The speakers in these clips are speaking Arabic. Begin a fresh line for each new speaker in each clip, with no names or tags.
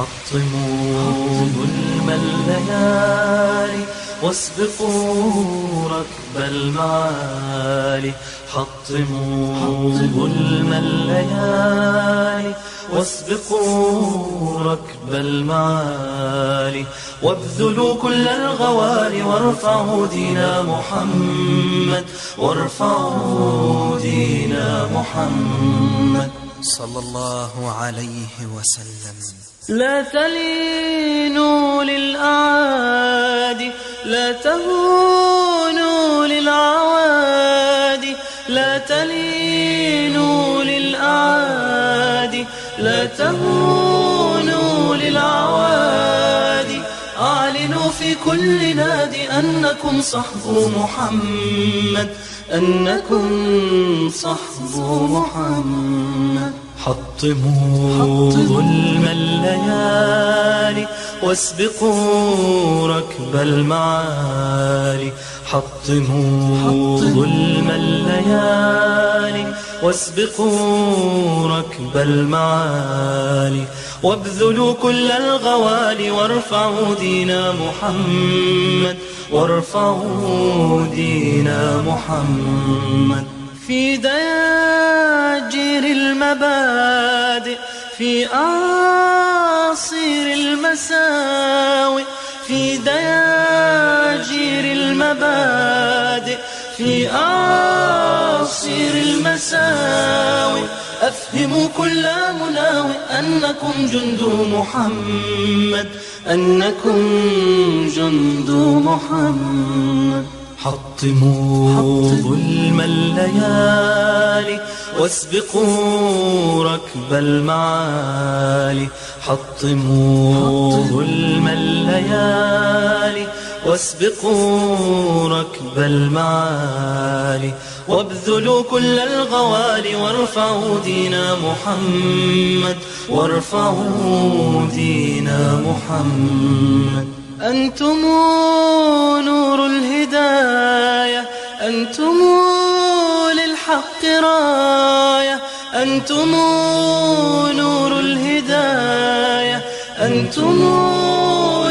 حطموا ظلم الليالي واسبقوا ركب المعالي. حطموا ظلم الليالي واسبقوا ركب المعالي. وابذلوا كل الغوالي وارفعوا دين محمد. وارفعوا دين محمد.
صلى الله عليه وسلم.
لا تلينوا للأعادي لا تهونوا للعوادي لا تلينوا للأعادي لا تهونوا للعوادي أعلنوا في كل نادي أنكم صحب محمد أنكم صحب محمد. حطموا ظلم الليالي واسبقوا ركب المعالي. حطموا. ظلم الليالي واسبقوا ركب المعالي. وابذلوا كل الغوالي وارفعوا دين محمد. وارفعوا دين محمد. في دياجير المبادئ في أعاصير المساوئ في دياجير المبادئ في أعاصير المساوئ. أفهموا كل مناوئ أنكم جند محمد أنكم جند محمد. حطموا ظلم الليالي واسبقوا ركب المعالي. حطموا ظلم الليالي واسبقوا ركب المعالي. وابذلوا كل الغوالي وارفعوا دين محمد. وارفعوا دين محمد. أنتم نور الهداية أنتم للحق راية. أنتم نور الهداية. أنتم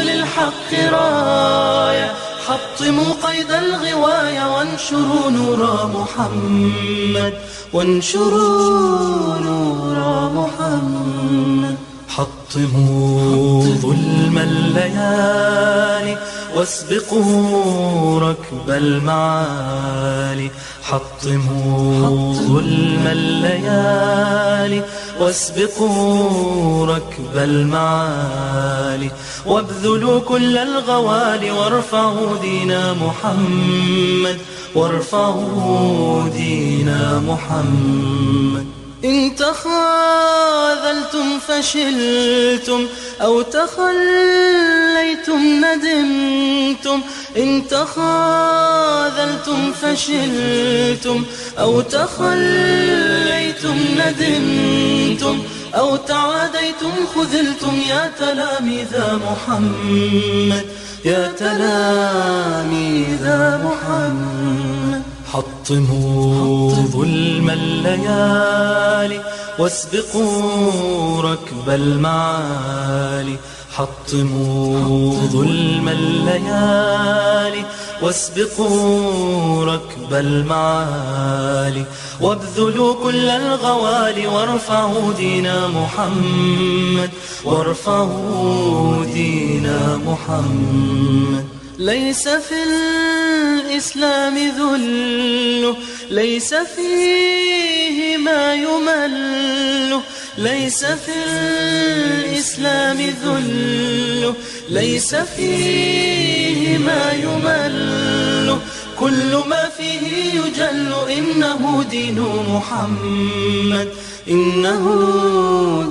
للحق راية. حطموا قيد الغواية وانشروا نور محمد. وانشروا نور محمد. حطموا ظلم الليالي. واسبقوا ركب المعالي حطموا ظلم الليالي. واسبقوا ركب المعالي وابذلوا كل الغوالي. وارفعوا دين محمد وارفعوا دين محمد. إن تخاذلتم فشلتم أو تخليتم ندمتم إن تخاذلتم فشلتم أو تخليتم ندمتم أو تعاديتم خذلتم يا تلاميذ محمد يا تلاميذ محمد حطموا. ظلم الليالي واسبقوا ركب المعالي حطموا ظلم الليالي واسبقوا ركب المعالي. وابذلوا كل الغوالي وارفعوا دين محمد وارفعوا دين محمد. ليس في الإسلام ذل ليس فيه ما يمل ليس في الإسلام ذل ليس فيه ما يمل. كل ما فيه يجل إنه دين محمد إنه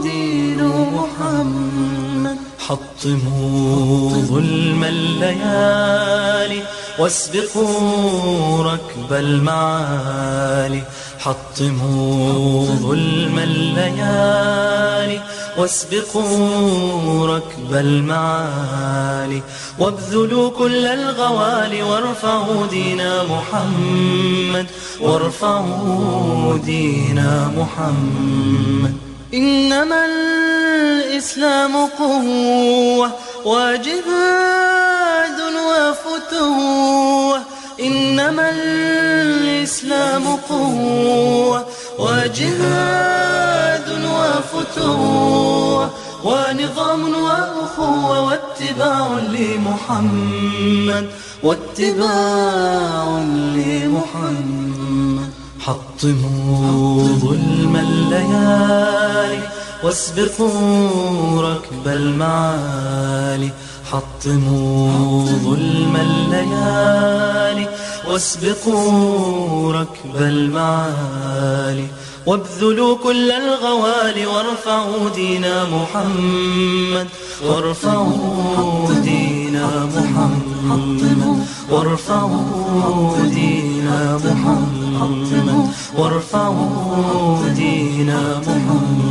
دين محمد. حطموا ظلم الليالي واسبقوا ركب المعالي. حطموا ظلم الليالي واسبقوا ركب المعالي. وابذلوا كل الغوالي وارفعوا دين محمد. وارفعوا دين محمد. إنما الإسلام قوة وجهاد وفتوة. إنما الإسلام قوة وجهاد وفتوة. ونظام وأخوة واتباع لمحمد واتباع لمحمد. حطموا ظلم الليالي واسبقوا ركب المعالي حطموا ظلم الليالي واسبقوا ركب المعالي وابذلوا كل الغوالي وارفعوا دين محمد. وارفعوا دين محمد وارفعوا دين محمد. وارفعوا دين محمد.